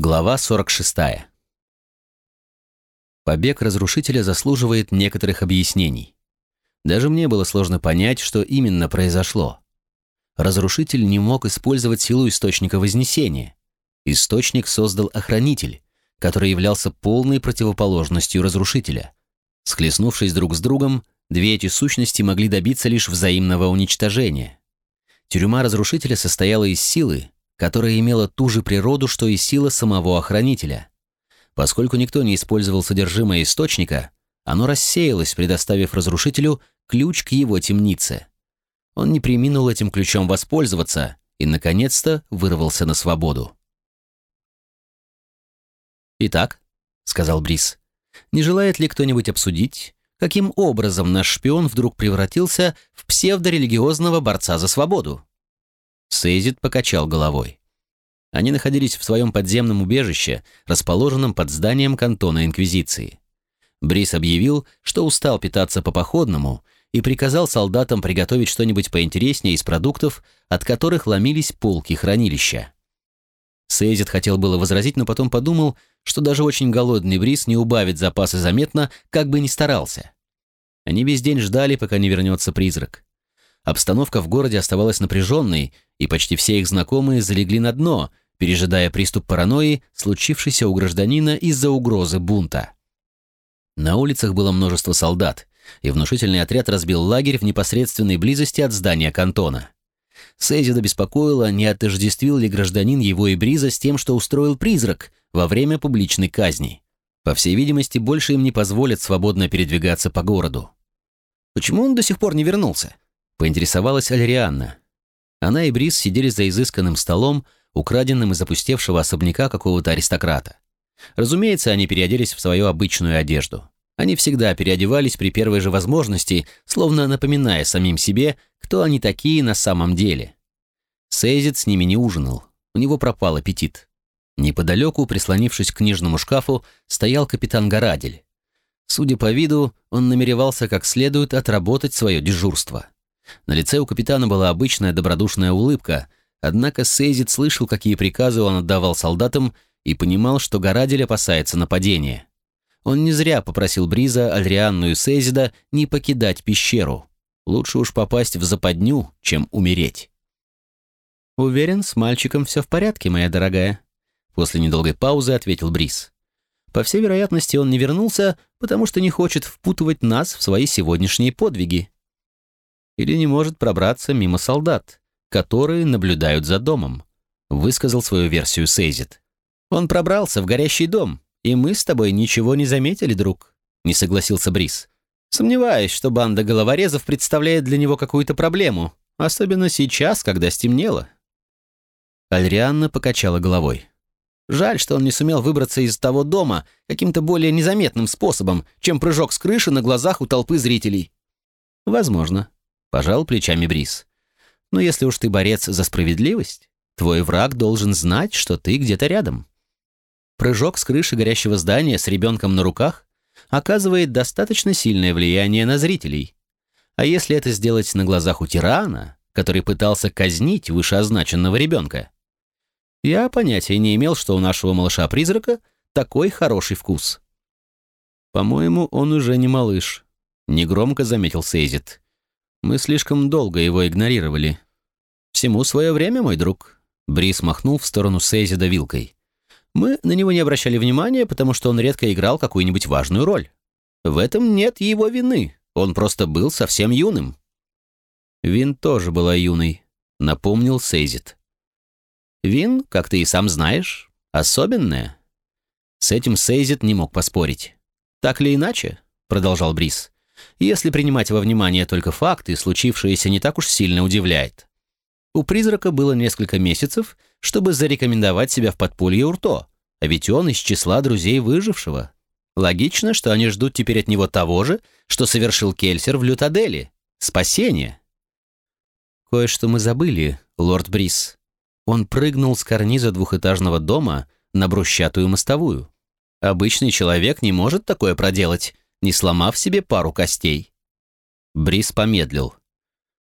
Глава 46. Побег разрушителя заслуживает некоторых объяснений. Даже мне было сложно понять, что именно произошло. Разрушитель не мог использовать силу источника Вознесения. Источник создал охранитель, который являлся полной противоположностью разрушителя. Схлестнувшись друг с другом, две эти сущности могли добиться лишь взаимного уничтожения. Тюрьма разрушителя состояла из силы, которая имела ту же природу, что и сила самого охранителя. Поскольку никто не использовал содержимое источника, оно рассеялось, предоставив разрушителю ключ к его темнице. Он не приминул этим ключом воспользоваться и, наконец-то, вырвался на свободу. «Итак», — сказал Брис, — «не желает ли кто-нибудь обсудить, каким образом наш шпион вдруг превратился в псевдорелигиозного борца за свободу?» Сейзит покачал головой. Они находились в своем подземном убежище, расположенном под зданием кантона Инквизиции. Брис объявил, что устал питаться по-походному и приказал солдатам приготовить что-нибудь поинтереснее из продуктов, от которых ломились полки хранилища. Сейзит хотел было возразить, но потом подумал, что даже очень голодный Брис не убавит запасы заметно, как бы ни старался. Они весь день ждали, пока не вернется призрак. Обстановка в городе оставалась напряженной, и почти все их знакомые залегли на дно, пережидая приступ паранойи, случившийся у гражданина из-за угрозы бунта. На улицах было множество солдат, и внушительный отряд разбил лагерь в непосредственной близости от здания кантона. Сейзида беспокоило, не отождествил ли гражданин его и Бриза с тем, что устроил призрак во время публичной казни. По всей видимости, больше им не позволят свободно передвигаться по городу. Почему он до сих пор не вернулся? Поинтересовалась Альрианна. Она и Брис сидели за изысканным столом, украденным из опустевшего особняка какого-то аристократа. Разумеется, они переоделись в свою обычную одежду. Они всегда переодевались при первой же возможности, словно напоминая самим себе, кто они такие на самом деле. Сейзит с ними не ужинал, у него пропал аппетит. Неподалеку, прислонившись к книжному шкафу, стоял капитан Горадель. Судя по виду, он намеревался как следует отработать свое дежурство. На лице у капитана была обычная добродушная улыбка, однако Сейзит слышал, какие приказы он отдавал солдатам, и понимал, что Горадель опасается нападения. Он не зря попросил Бриза, Альрианну и Сейзида не покидать пещеру. Лучше уж попасть в западню, чем умереть. «Уверен, с мальчиком все в порядке, моя дорогая», после недолгой паузы ответил Бриз. «По всей вероятности, он не вернулся, потому что не хочет впутывать нас в свои сегодняшние подвиги или не может пробраться мимо солдат, которые наблюдают за домом», высказал свою версию Сейзит. «Он пробрался в горящий дом, и мы с тобой ничего не заметили, друг», не согласился Брис. «Сомневаюсь, что банда головорезов представляет для него какую-то проблему, особенно сейчас, когда стемнело». Альрианна покачала головой. Жаль, что он не сумел выбраться из того дома каким-то более незаметным способом, чем прыжок с крыши на глазах у толпы зрителей. Возможно, Пожал плечами Брис. Но если уж ты борец за справедливость, твой враг должен знать, что ты где-то рядом. Прыжок с крыши горящего здания с ребенком на руках оказывает достаточно сильное влияние на зрителей. А если это сделать на глазах у тирана, который пытался казнить вышеозначенного ребенка? Я понятия не имел, что у нашего малыша-призрака такой хороший вкус. По-моему, он уже не малыш, негромко заметил Сейзит. Мы слишком долго его игнорировали. Всему свое время, мой друг. Брис махнул в сторону Сейзида вилкой. Мы на него не обращали внимания, потому что он редко играл какую-нибудь важную роль. В этом нет его вины. Он просто был совсем юным. Вин тоже была юной, напомнил Сейзит. Вин, как ты и сам знаешь, особенная. С этим Сейзит не мог поспорить. Так или иначе, продолжал Брис, если принимать во внимание только факты, случившееся не так уж сильно удивляет. У призрака было несколько месяцев, чтобы зарекомендовать себя в подполье Урто, а ведь он из числа друзей выжившего. Логично, что они ждут теперь от него того же, что совершил Кельсер в Лютаделе — спасение. Кое-что мы забыли, лорд Брис. Он прыгнул с карниза двухэтажного дома на брусчатую мостовую. Обычный человек не может такое проделать, не сломав себе пару костей. Брис помедлил.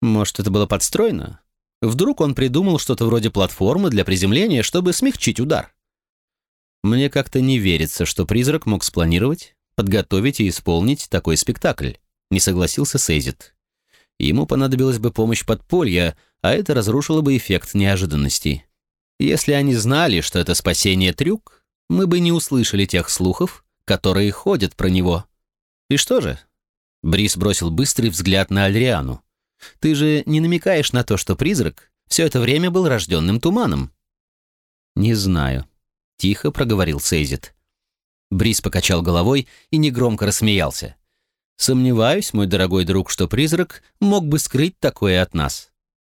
Может, это было подстроено? Вдруг он придумал что-то вроде платформы для приземления, чтобы смягчить удар? Мне как-то не верится, что призрак мог спланировать, подготовить и исполнить такой спектакль, не согласился Сейзит. Ему понадобилась бы помощь подполья, а это разрушило бы эффект неожиданности. Если они знали, что это спасение трюк, мы бы не услышали тех слухов, которые ходят про него. И что же? Брис бросил быстрый взгляд на Альриану. Ты же не намекаешь на то, что призрак все это время был рожденным туманом? Не знаю, тихо проговорил Сейзит. Брис покачал головой и негромко рассмеялся. Сомневаюсь, мой дорогой друг, что призрак мог бы скрыть такое от нас.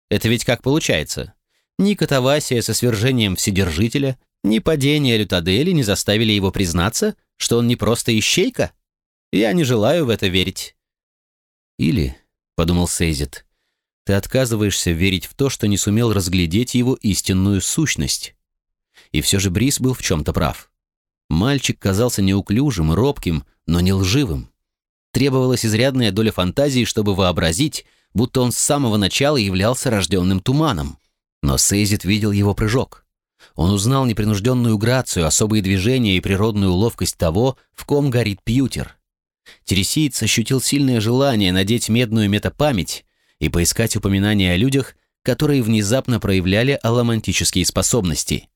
Это ведь как получается? Ни катавасия со свержением Вседержителя, ни падение Лютадели не заставили его признаться, что он не просто ищейка? Я не желаю в это верить. Или, — подумал Сейзит, — ты отказываешься верить в то, что не сумел разглядеть его истинную сущность. И все же Брис был в чем-то прав. Мальчик казался неуклюжим робким, но не лживым. Требовалась изрядная доля фантазии, чтобы вообразить, будто он с самого начала являлся рожденным туманом. Но Сейзит видел его прыжок. Он узнал непринужденную грацию, особые движения и природную ловкость того, в ком горит пьютер. Тересиец ощутил сильное желание надеть медную метапамять и поискать упоминания о людях, которые внезапно проявляли аламантические способности.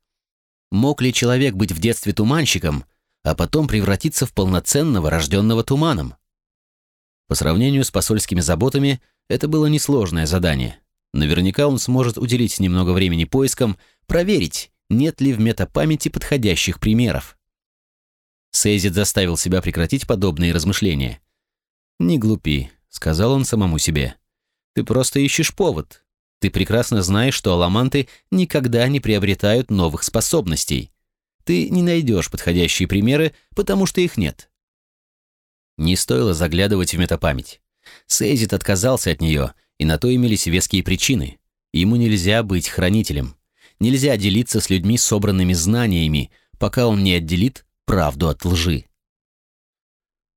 Мог ли человек быть в детстве туманщиком, а потом превратиться в полноценного, рожденного туманом? По сравнению с посольскими заботами, это было несложное задание. Наверняка он сможет уделить немного времени поискам, проверить, нет ли в метапамяти подходящих примеров. Сейзит заставил себя прекратить подобные размышления. «Не глупи», — сказал он самому себе. «Ты просто ищешь повод. Ты прекрасно знаешь, что аламанты никогда не приобретают новых способностей. Ты не найдешь подходящие примеры, потому что их нет». Не стоило заглядывать в метапамять. Сейзит отказался от нее, и на то имелись веские причины. Ему нельзя быть хранителем. Нельзя делиться с людьми собранными знаниями, пока он не отделит правду от лжи.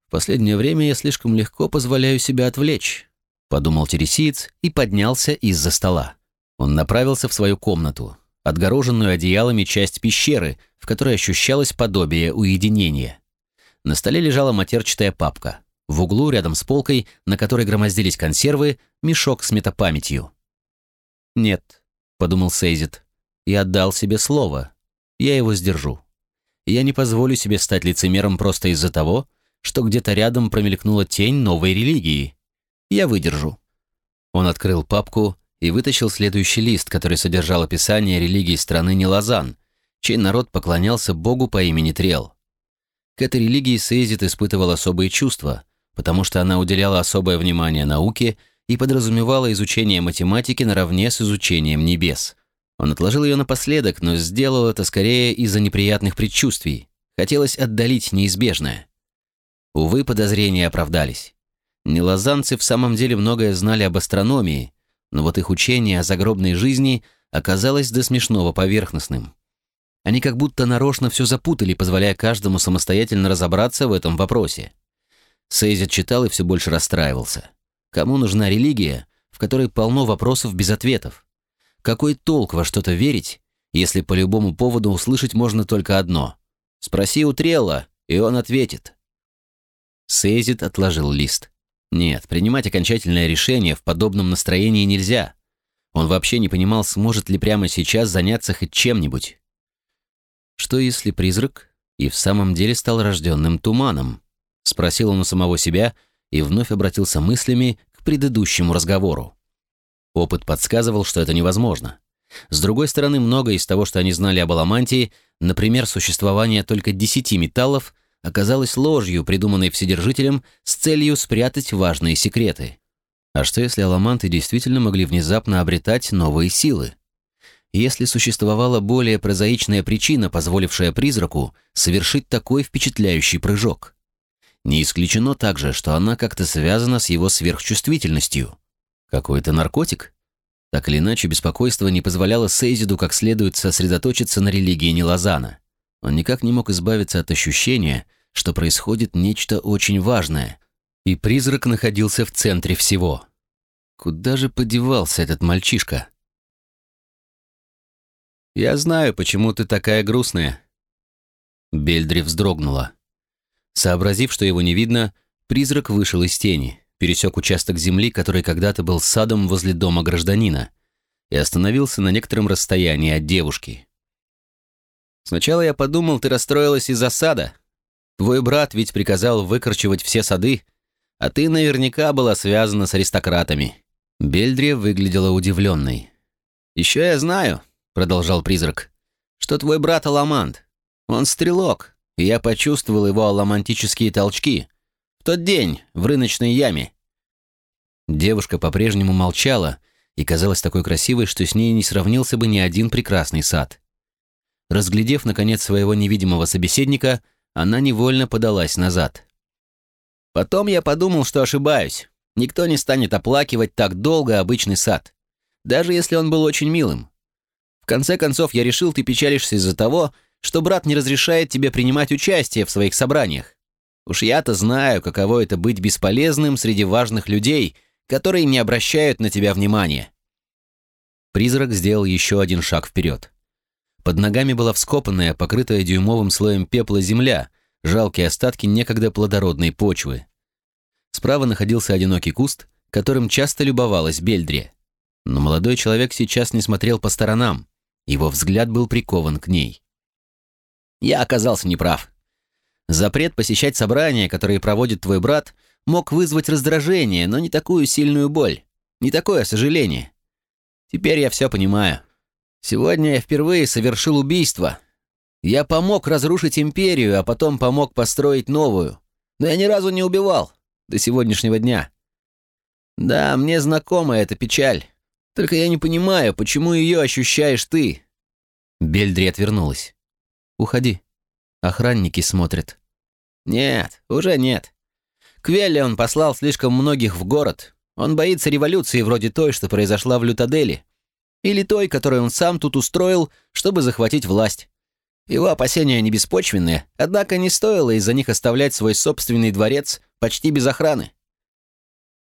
В последнее время я слишком легко позволяю себя отвлечь, подумал тересиец и поднялся из-за стола. Он направился в свою комнату, отгороженную одеялами часть пещеры, в которой ощущалось подобие уединения. На столе лежала матерчатая папка. В углу, рядом с полкой, на которой громоздились консервы, мешок с метапамятью. «Нет», — подумал Сейзит, — «я отдал себе слово. Я его сдержу. Я не позволю себе стать лицемером просто из-за того, что где-то рядом промелькнула тень новой религии. Я выдержу». Он открыл папку и вытащил следующий лист, который содержал описание религии страны Нелазан, чей народ поклонялся богу по имени Трел. К этой религии Сейзит испытывал особые чувства — потому что она уделяла особое внимание науке и подразумевала изучение математики наравне с изучением небес. Он отложил ее напоследок, но сделал это скорее из-за неприятных предчувствий. Хотелось отдалить неизбежное. Увы, подозрения оправдались. Нелазанцы в самом деле многое знали об астрономии, но вот их учение о загробной жизни оказалось до смешного поверхностным. Они как будто нарочно все запутали, позволяя каждому самостоятельно разобраться в этом вопросе. Сейзит читал и все больше расстраивался. Кому нужна религия, в которой полно вопросов без ответов? Какой толк во что-то верить, если по любому поводу услышать можно только одно? Спроси у Трелла, и он ответит. Сейзит отложил лист. Нет, принимать окончательное решение в подобном настроении нельзя. Он вообще не понимал, сможет ли прямо сейчас заняться хоть чем-нибудь. Что если призрак и в самом деле стал рожденным туманом? Спросил он у самого себя и вновь обратился мыслями к предыдущему разговору. Опыт подсказывал, что это невозможно. С другой стороны, многое из того, что они знали об аламантии, например, существование только десяти металлов, оказалось ложью, придуманной Вседержителем с целью спрятать важные секреты. А что если аламанты действительно могли внезапно обретать новые силы? Если существовала более прозаичная причина, позволившая призраку совершить такой впечатляющий прыжок? Не исключено также, что она как-то связана с его сверхчувствительностью. Какой-то наркотик? Так или иначе, беспокойство не позволяло Сейзиду как следует сосредоточиться на религии Нелазана. Он никак не мог избавиться от ощущения, что происходит нечто очень важное, и призрак находился в центре всего. Куда же подевался этот мальчишка? «Я знаю, почему ты такая грустная», Бельдри вздрогнула. Сообразив, что его не видно, призрак вышел из тени, пересек участок земли, который когда-то был садом возле дома гражданина, и остановился на некотором расстоянии от девушки. «Сначала я подумал, ты расстроилась из-за сада. Твой брат ведь приказал выкорчевать все сады, а ты наверняка была связана с аристократами». Бельдрия выглядела удивленной. «Еще я знаю», — продолжал призрак, — «что твой брат Аламант. Он стрелок, и я почувствовал его аламантические толчки. Тот день, в рыночной яме». Девушка по-прежнему молчала и казалась такой красивой, что с ней не сравнился бы ни один прекрасный сад. Разглядев, наконец, своего невидимого собеседника, она невольно подалась назад. Потом я подумал, что ошибаюсь. Никто не станет оплакивать так долго обычный сад, даже если он был очень милым. В конце концов, я решил, ты печалишься из-за того, что брат не разрешает тебе принимать участие в своих собраниях. Уж я-то знаю, каково это быть бесполезным среди важных людей, которые не обращают на тебя внимания. Призрак сделал еще один шаг вперед. Под ногами была вскопанная, покрытая дюймовым слоем пепла земля, жалкие остатки некогда плодородной почвы. Справа находился одинокий куст, которым часто любовалась Бельдри. Но молодой человек сейчас не смотрел по сторонам. Его взгляд был прикован к ней. Я оказался неправ. Запрет посещать собрания, которые проводит твой брат, мог вызвать раздражение, но не такую сильную боль, не такое сожаление. Теперь я все понимаю. Сегодня я впервые совершил убийство. Я помог разрушить империю, а потом помог построить новую. Но я ни разу не убивал до сегодняшнего дня. Да, мне знакома эта печаль. Только я не понимаю, почему ее ощущаешь ты. Бельдри отвернулась. Уходи. Охранники смотрят. Нет, уже нет. Квелли он послал слишком многих в город. Он боится революции вроде той, что произошла в Лютадели. Или той, которую он сам тут устроил, чтобы захватить власть. Его опасения не беспочвенные, однако не стоило из-за них оставлять свой собственный дворец почти без охраны.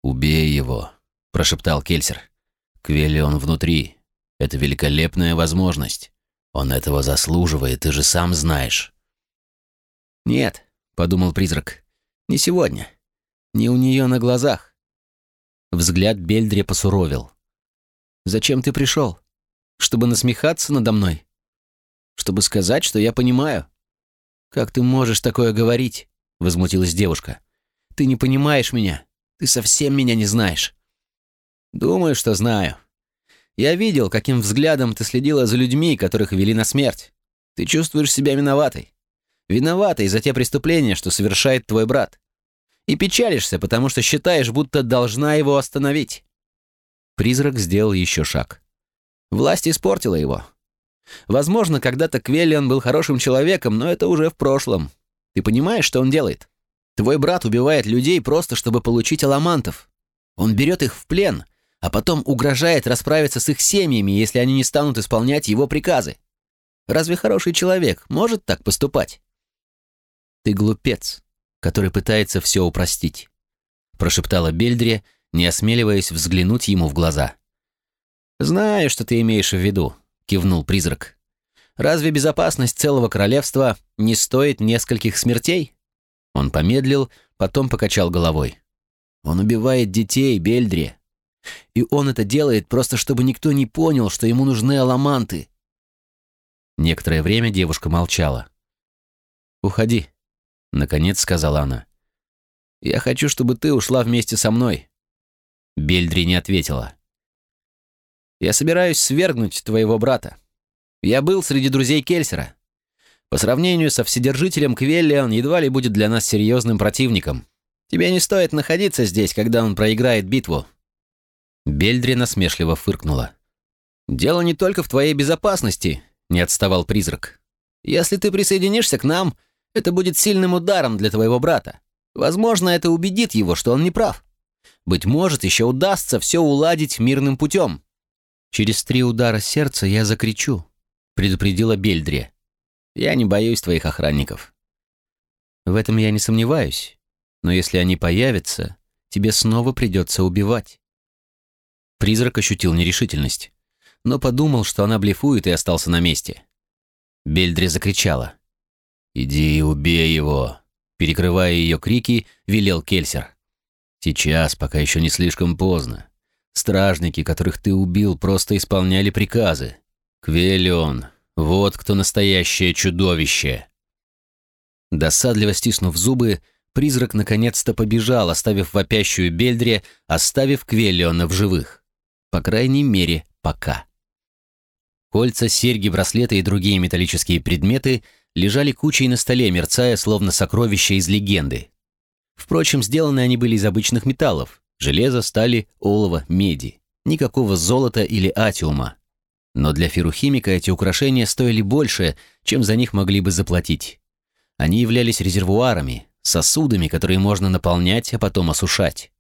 «Убей его», — прошептал Кельсер. «Квелли он внутри. Это великолепная возможность. Он этого заслуживает, ты же сам знаешь». «Нет», — подумал призрак, — «не сегодня. Не у нее на глазах». Взгляд Бельдре посуровил. «Зачем ты пришел? Чтобы насмехаться надо мной? Чтобы сказать, что я понимаю?» «Как ты можешь такое говорить?» — возмутилась девушка. Ты не понимаешь меня. Ты совсем меня не знаешь. Думаю, что знаю. Я видел, каким взглядом ты следила за людьми, которых вели на смерть. Ты чувствуешь себя виноватой. Виноватой за те преступления, что совершает твой брат. И печалишься, потому что считаешь, будто должна его остановить. Призрак сделал еще шаг. Власть испортила его. Возможно, когда-то Квеллиан был хорошим человеком, но это уже в прошлом. Ты понимаешь, что он делает? Твой брат убивает людей просто, чтобы получить аламантов. Он берет их в плен, а потом угрожает расправиться с их семьями, если они не станут исполнять его приказы. Разве хороший человек может так поступать? Ты глупец, который пытается все упростить, прошептала Бельдри, не осмеливаясь взглянуть ему в глаза. Знаю, что ты имеешь в виду, кивнул призрак. Разве безопасность целого королевства не стоит нескольких смертей? Он помедлил, потом покачал головой. «Он убивает детей, Бельдри. И он это делает просто, чтобы никто не понял, что ему нужны аламанты». Некоторое время девушка молчала. «Уходи», — наконец сказала она. «Я хочу, чтобы ты ушла вместе со мной». Бельдри не ответила. «Я собираюсь свергнуть твоего брата. Я был среди друзей Кельсера. По сравнению со Вседержителем Квелли он едва ли будет для нас серьезным противником. Тебе не стоит находиться здесь, когда он проиграет битву». Бельдри насмешливо фыркнула. «Дело не только в твоей безопасности», — не отставал призрак. «Если ты присоединишься к нам, это будет сильным ударом для твоего брата. Возможно, это убедит его, что он не прав. Быть может, еще удастся все уладить мирным путем». «Через три удара сердца я закричу», — предупредила Бельдри. Я не боюсь твоих охранников. В этом я не сомневаюсь. Но если они появятся, тебе снова придется убивать. Призрак ощутил нерешительность, но подумал, что она блефует и остался на месте. Бельдри закричала. «Иди и убей его!» Перекрывая ее крики, велел Кельсер. «Сейчас, пока еще не слишком поздно. Стражники, которых ты убил, просто исполняли приказы. Квелион, вот кто настоящее чудовище!» Досадливо стиснув зубы, призрак наконец-то побежал, оставив вопящую Бельдре, оставив Квелиона в живых. По крайней мере, пока. Кольца, серьги, браслеты и другие металлические предметы лежали кучей на столе, мерцая, словно сокровища из легенды. Впрочем, сделаны они были из обычных металлов – железа, стали, олова, меди. Никакого золота или атиума. Но для ферухимика эти украшения стоили больше, чем за них могли бы заплатить. Они являлись резервуарами, сосудами, которые можно наполнять, а потом осушать.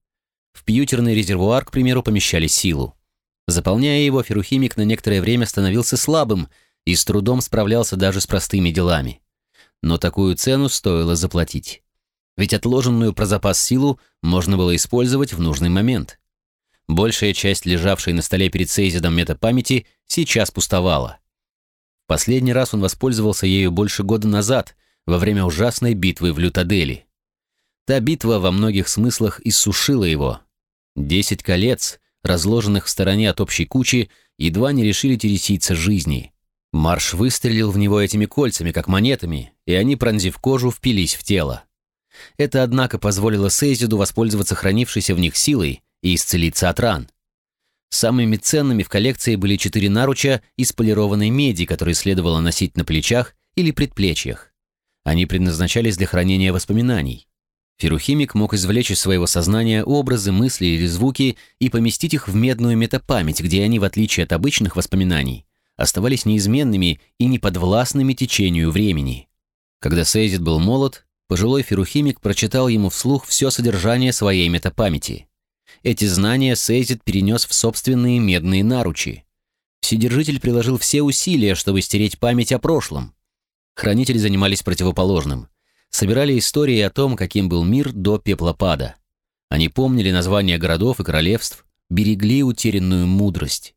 В пьютерный резервуар, к примеру, помещали силу. Заполняя его, ферухимик на некоторое время становился слабым и с трудом справлялся даже с простыми делами. Но такую цену стоило заплатить. Ведь отложенную про запас силу можно было использовать в нужный момент. Большая часть лежавшей на столе перед Сейзидом метапамяти сейчас пустовала. Последний раз он воспользовался ею больше года назад, во время ужасной битвы в Лютадели. Та битва во многих смыслах иссушила его. Десять колец, разложенных в стороне от общей кучи, едва не решили тереситься жизни. Марш выстрелил в него этими кольцами, как монетами, и они, пронзив кожу, впились в тело. Это, однако, позволило Сейзиду воспользоваться хранившейся в них силой и исцелиться от ран. Самыми ценными в коллекции были четыре наруча из полированной меди, которые следовало носить на плечах или предплечьях. Они предназначались для хранения воспоминаний. Ферухимик мог извлечь из своего сознания образы, мысли или звуки и поместить их в медную метапамять, где они, в отличие от обычных воспоминаний, оставались неизменными и неподвластными течению времени. Когда Сейзит был молод, пожилой ферухимик прочитал ему вслух все содержание своей метапамяти. Эти знания Сейзит перенес в собственные медные наручи. Вседержитель приложил все усилия, чтобы стереть память о прошлом. Хранители занимались противоположным собирали истории о том, каким был мир до пеплопада. Они помнили названия городов и королевств, берегли утерянную мудрость.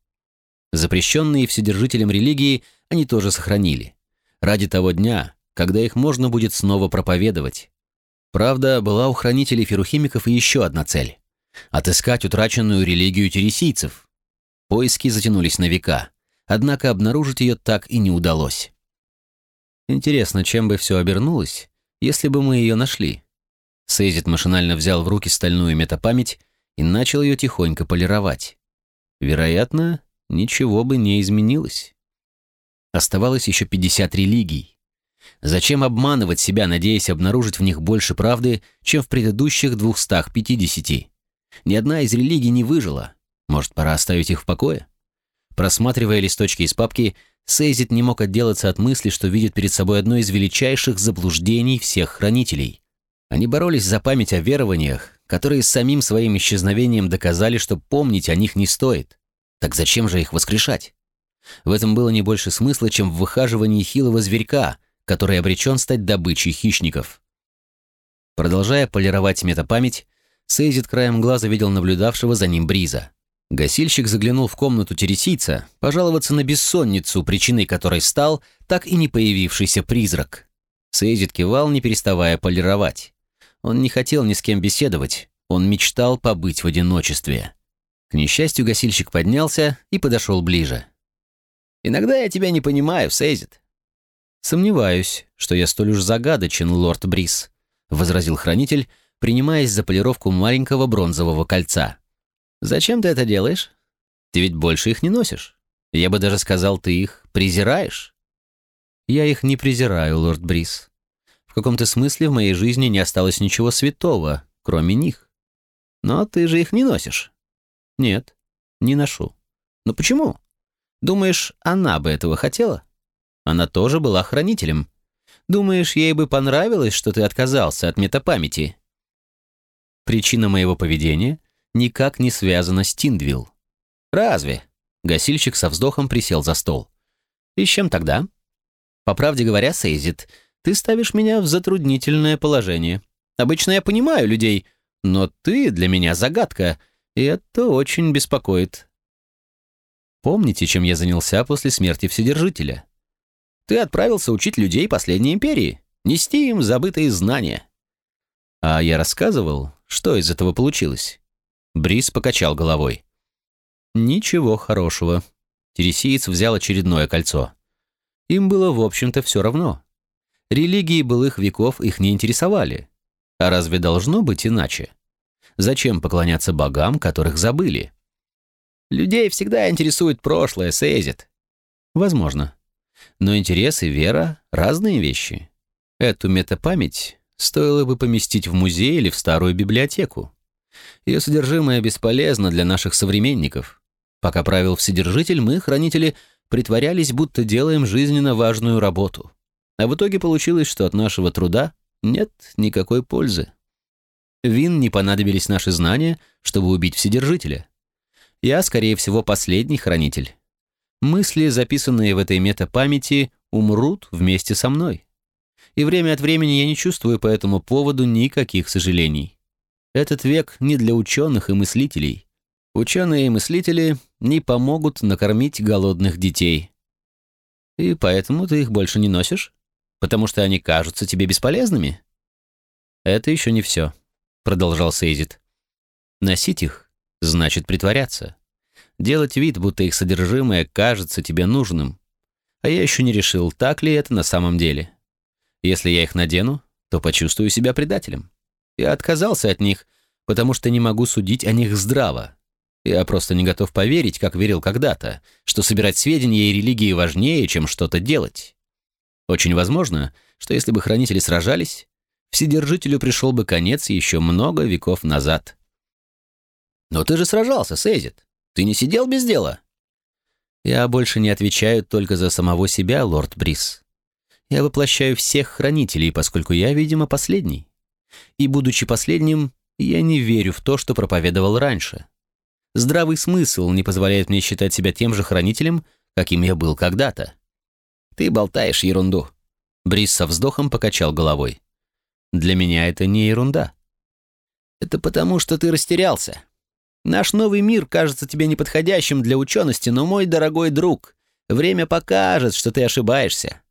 Запрещенные вседержителям религии они тоже сохранили. Ради того дня, когда их можно будет снова проповедовать. Правда, была у хранителей ферухимиков и еще одна цель — отыскать утраченную религию тересийцев. Поиски затянулись на века, однако обнаружить ее так и не удалось. Интересно, чем бы все обернулось, если бы мы ее нашли. Сейзит машинально взял в руки стальную метапамять и начал ее тихонько полировать. Вероятно, ничего бы не изменилось. Оставалось еще 50 религий. Зачем обманывать себя, надеясь обнаружить в них больше правды, чем в предыдущих 250? Ни одна из религий не выжила. Может, пора оставить их в покое? Просматривая листочки из папки, Сейзит не мог отделаться от мысли, что видит перед собой одно из величайших заблуждений всех хранителей. Они боролись за память о верованиях, которые самим своим исчезновением доказали, что помнить о них не стоит. Так зачем же их воскрешать? В этом было не больше смысла, чем в выхаживании хилого зверька, который обречен стать добычей хищников. Продолжая полировать метапамять, Сейзит краем глаза видел наблюдавшего за ним Бриза. Гасильщик заглянул в комнату тересийца, пожаловаться на бессонницу, причиной которой стал так и не появившийся призрак. Сейзит кивал, не переставая полировать. Он не хотел ни с кем беседовать, он мечтал побыть в одиночестве. К несчастью, гасильщик поднялся и подошел ближе. «Иногда я тебя не понимаю, Сейзит». «Сомневаюсь, что я столь уж загадочен, лорд Брис», — возразил хранитель, принимаясь за полировку маленького бронзового кольца. Зачем ты это делаешь? Ты ведь больше их не носишь. Я бы даже сказал, ты их презираешь. Я их не презираю, лорд Брис. В каком-то смысле в моей жизни не осталось ничего святого, кроме них. Но ты же их не носишь. Нет, не ношу. Но почему? Думаешь, она бы этого хотела? Она тоже была хранителем. Думаешь, ей бы понравилось, что ты отказался от метапамяти? Причина моего поведения никак не связано с Тиндвилл. Разве? Гасильщик со вздохом присел за стол. И с чем тогда? По правде говоря, Сейзит, ты ставишь меня в затруднительное положение. Обычно я понимаю людей, но ты для меня загадка, и это очень беспокоит. Помните, чем я занялся после смерти Вседержителя? Ты отправился учить людей последней империи. нести им забытые знания. А я рассказывал, что из этого получилось. Брис покачал головой. Ничего хорошего. Тересиец взял очередное кольцо. Им было, в общем-то, все равно. Религии былых веков их не интересовали. А разве должно быть иначе? Зачем поклоняться богам, которых забыли? Людей всегда интересует прошлое, Сейзит. Возможно. Но интерес и вера — разные вещи. Эту метапамять стоило бы поместить в музей или в старую библиотеку. Ее содержимое бесполезно для наших современников. Пока правил Вседержитель, мы, хранители, притворялись, будто делаем жизненно важную работу. А в итоге получилось, что от нашего труда нет никакой пользы. Вин не понадобились наши знания, чтобы убить Вседержителя. Я, скорее всего, последний хранитель. Мысли, записанные в этой метапамяти, умрут вместе со мной. И время от времени я не чувствую по этому поводу никаких сожалений. Этот век не для ученых и мыслителей. Ученые и мыслители не помогут накормить голодных детей. И поэтому ты их больше не носишь? Потому что они кажутся тебе бесполезными? Это еще не все, продолжал Сейзит. Носить их значит притворяться. Делать вид, будто их содержимое кажется тебе нужным. А я еще не решил, так ли это на самом деле. Если я их надену, то почувствую себя предателем. Я отказался от них, потому что не могу судить о них здраво. Я просто не готов поверить, как верил когда-то, что собирать сведения и религии важнее, чем что-то делать. Очень возможно, что если бы хранители сражались, Вседержителю пришел бы конец еще много веков назад. «Но ты же сражался, Сейзит. Ты не сидел без дела?» «Я больше не отвечаю только за самого себя, лорд Брис. Я воплощаю всех хранителей, поскольку я, видимо, последний. И, будучи последним, я не верю в то, что проповедовал раньше. Здравый смысл не позволяет мне считать себя тем же хранителем, каким я был когда-то. Ты болтаешь ерунду. Брис со вздохом покачал головой. Для меня это не ерунда. Это потому, что ты растерялся. Наш новый мир кажется тебе неподходящим для учености, но, мой дорогой друг, время покажет, что ты ошибаешься.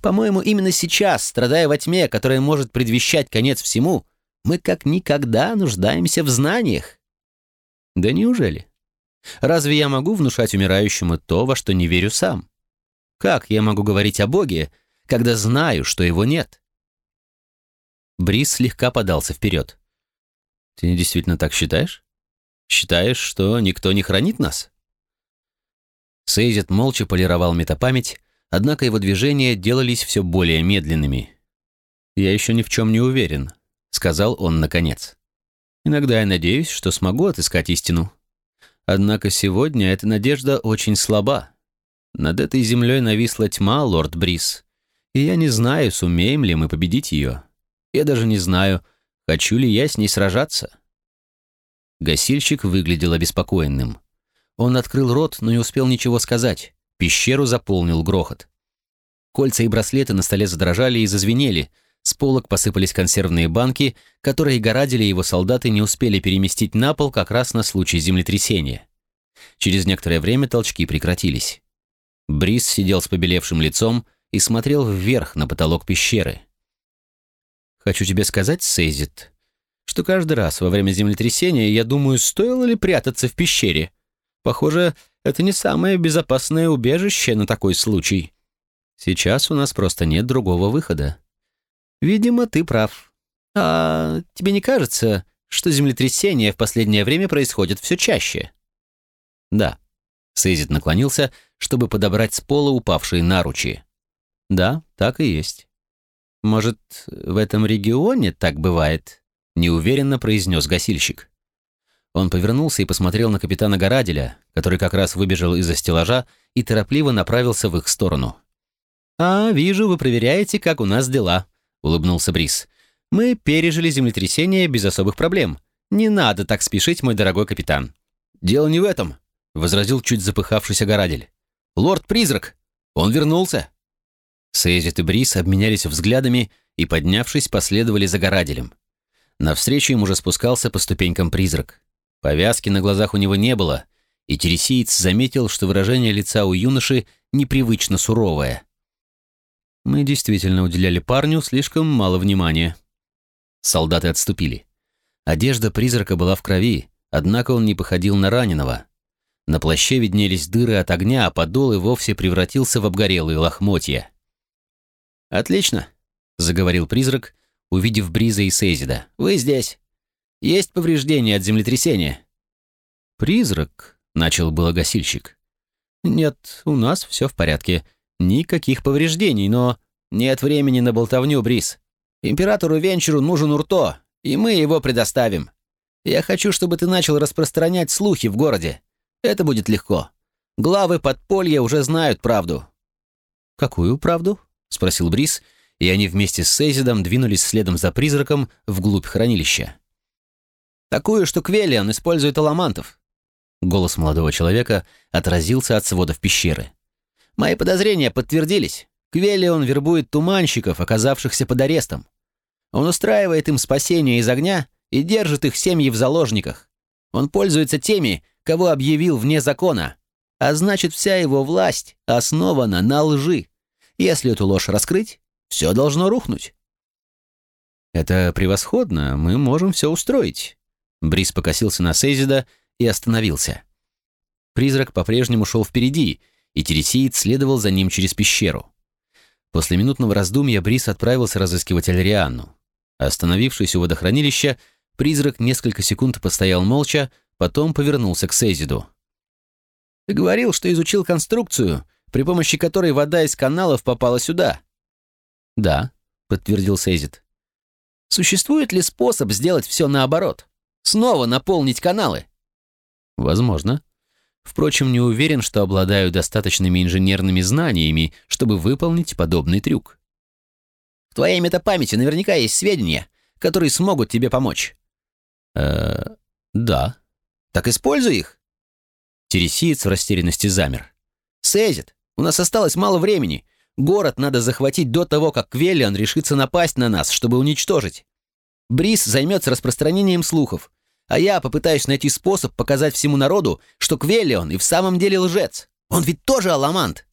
По-моему, именно сейчас, страдая во тьме, которая может предвещать конец всему, мы как никогда нуждаемся в знаниях. Да неужели? Разве я могу внушать умирающему то, во что не верю сам? Как я могу говорить о Боге, когда знаю, что его нет? Брис слегка подался вперед. Ты действительно так считаешь? Считаешь, что никто не хранит нас? Сейзит молча полировал метапамять, однако его движения делались все более медленными. «Я еще ни в чем не уверен», — сказал он наконец. «Иногда я надеюсь, что смогу отыскать истину. Однако сегодня эта надежда очень слаба. Над этой землей нависла тьма, лорд Брис, и я не знаю, сумеем ли мы победить ее. Я даже не знаю, хочу ли я с ней сражаться». Гасильщик выглядел обеспокоенным. Он открыл рот, но не успел ничего сказать. Пещеру заполнил грохот. Кольца и браслеты на столе задрожали и зазвенели. С полок посыпались консервные банки, которые Горадили его солдаты не успели переместить на пол как раз на случай землетрясения. Через некоторое время толчки прекратились. Брис сидел с побелевшим лицом и смотрел вверх на потолок пещеры. «Хочу тебе сказать, Сейзит, что каждый раз во время землетрясения я думаю, стоило ли прятаться в пещере. Похоже, это не самое безопасное убежище на такой случай. Сейчас у нас просто нет другого выхода. Видимо, ты прав. А тебе не кажется, что землетрясения в последнее время происходят все чаще? Да. Сейзит наклонился, чтобы подобрать с пола упавшие наручи. Да, так и есть. Может, в этом регионе так бывает? Неуверенно произнес гасильщик. Он повернулся и посмотрел на капитана Гораделя, который как раз выбежал из-за стеллажа и торопливо направился в их сторону. «А, вижу, вы проверяете, как у нас дела», — улыбнулся Брис. «Мы пережили землетрясение без особых проблем. Не надо так спешить, мой дорогой капитан». «Дело не в этом», — возразил чуть запыхавшийся Горадель. «Лорд-призрак! Он вернулся!» Сейзит и Брис обменялись взглядами и, поднявшись, последовали за Гораделем. Навстречу им уже спускался по ступенькам призрак. Повязки на глазах у него не было, и тересиец заметил, что выражение лица у юноши непривычно суровое. Мы действительно уделяли парню слишком мало внимания. Солдаты отступили. Одежда призрака была в крови, однако он не походил на раненого. На плаще виднелись дыры от огня, а подол и вовсе превратился в обгорелые лохмотья. «Отлично», — заговорил призрак, увидев Бриза и Сейзида. «Вы здесь. Есть повреждения от землетрясения?» «Призрак», — начал было гасильщик. «Нет, у нас все в порядке. Никаких повреждений, но...» «Нет времени на болтовню, Бриз. Императору Венчеру нужен Урто, и мы его предоставим. Я хочу, чтобы ты начал распространять слухи в городе. Это будет легко. Главы подполья уже знают правду». «Какую правду?» — спросил Бриз, и они вместе с Сейзидом двинулись следом за призраком вглубь хранилища. «Такую, что Квелиан использует аламантов». Голос молодого человека отразился от сводов пещеры. «Мои подозрения подтвердились. Квелион вербует туманщиков, оказавшихся под арестом. Он устраивает им спасение из огня и держит их семьи в заложниках. Он пользуется теми, кого объявил вне закона, а значит, вся его власть основана на лжи. Если эту ложь раскрыть, все должно рухнуть. «Это превосходно, мы можем все устроить». Брис покосился на Сейзида и остановился. Призрак по-прежнему шел впереди, и Тересиид следовал за ним через пещеру. После минутного раздумья Брис отправился разыскивать Альрианну. Остановившись у водохранилища, призрак несколько секунд постоял молча, потом повернулся к Сейзиду. «Ты говорил, что изучил конструкцию, при помощи которой вода из каналов попала сюда». «Да», — подтвердил Сейзид. «Существует ли способ сделать все наоборот? Снова наполнить каналы?» «Возможно. Впрочем, не уверен, что обладаю достаточными инженерными знаниями, чтобы выполнить подобный трюк». «В твоей метапамяти наверняка есть сведения, которые смогут тебе помочь». «Э-э, да». «Так используй их». Тересиец в растерянности замер. «Сейзит, у нас осталось мало времени. Город надо захватить до того, как Квеллиан решится напасть на нас, чтобы уничтожить. Брис займется распространением слухов, а я попытаюсь найти способ показать всему народу, что Квеллион и в самом деле лжец. Он ведь тоже аламант.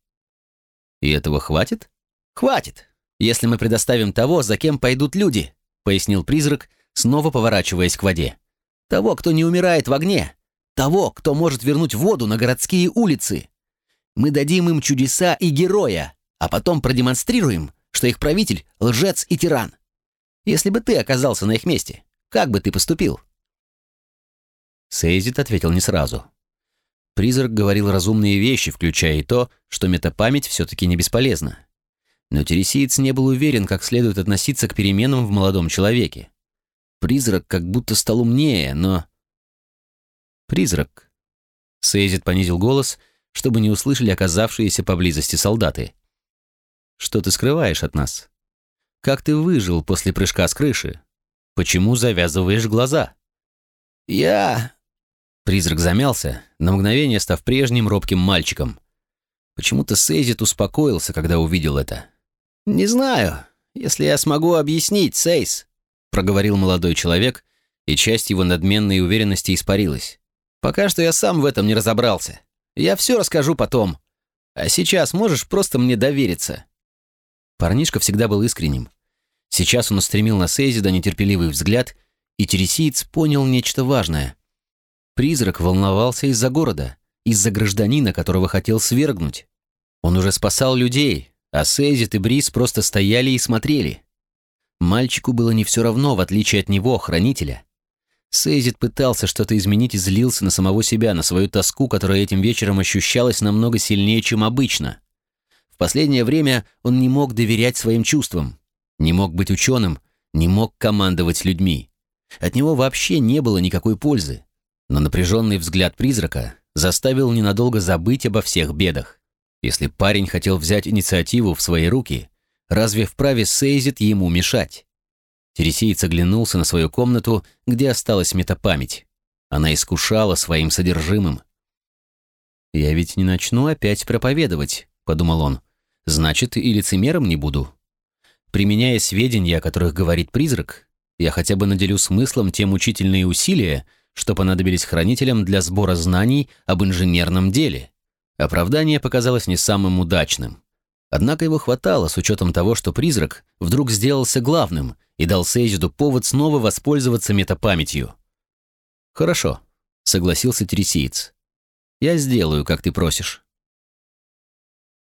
И этого хватит? Хватит, если мы предоставим того, за кем пойдут люди, пояснил призрак, снова поворачиваясь к воде. Того, кто не умирает в огне. Того, кто может вернуть воду на городские улицы. Мы дадим им чудеса и героя, а потом продемонстрируем, что их правитель — лжец и тиран. Если бы ты оказался на их месте, как бы ты поступил?» Сейзит ответил не сразу. Призрак говорил разумные вещи, включая и то, что метапамять все-таки не бесполезна. Но тересиец не был уверен, как следует относиться к переменам в молодом человеке. Призрак как будто стал умнее, но... «Призрак». Сейзит понизил голос — чтобы не услышали оказавшиеся поблизости солдаты. «Что ты скрываешь от нас? Как ты выжил после прыжка с крыши? Почему завязываешь глаза?» «Я...» Призрак замялся, на мгновение став прежним робким мальчиком. Почему-то Сейзит успокоился, когда увидел это. «Не знаю, если я смогу объяснить, Сейс», — проговорил молодой человек, и часть его надменной уверенности испарилась. «Пока что я сам в этом не разобрался. Я все расскажу потом. А сейчас можешь просто мне довериться». Парнишка всегда был искренним. Сейчас он устремил на Сейзида нетерпеливый взгляд, и Тересиец понял нечто важное. Призрак волновался из-за города, из-за гражданина, которого хотел свергнуть. Он уже спасал людей, а Сейзит и Брис просто стояли и смотрели. Мальчику было не все равно, в отличие от него, хранителя. Сейзит пытался что-то изменить и злился на самого себя, на свою тоску, которая этим вечером ощущалась намного сильнее, чем обычно. В последнее время он не мог доверять своим чувствам, не мог быть ученым, не мог командовать людьми. От него вообще не было никакой пользы. Но напряженный взгляд призрака заставил ненадолго забыть обо всех бедах. Если парень хотел взять инициативу в свои руки, разве вправе Сейзит ему мешать? Тересиец оглянулся на свою комнату, где осталась метапамять. Она искушала своим содержимым. «Я ведь не начну опять проповедовать», — подумал он. «Значит, и лицемером не буду. Применяя сведения, о которых говорит призрак, я хотя бы наделю смыслом те мучительные усилия, что понадобились хранителям для сбора знаний об инженерном деле». Оправдание показалось не самым удачным. Однако его хватало с учетом того, что призрак вдруг сделался главным и дал Сейджду повод снова воспользоваться метапамятью. «Хорошо», — согласился Тересиец. «Я сделаю, как ты просишь».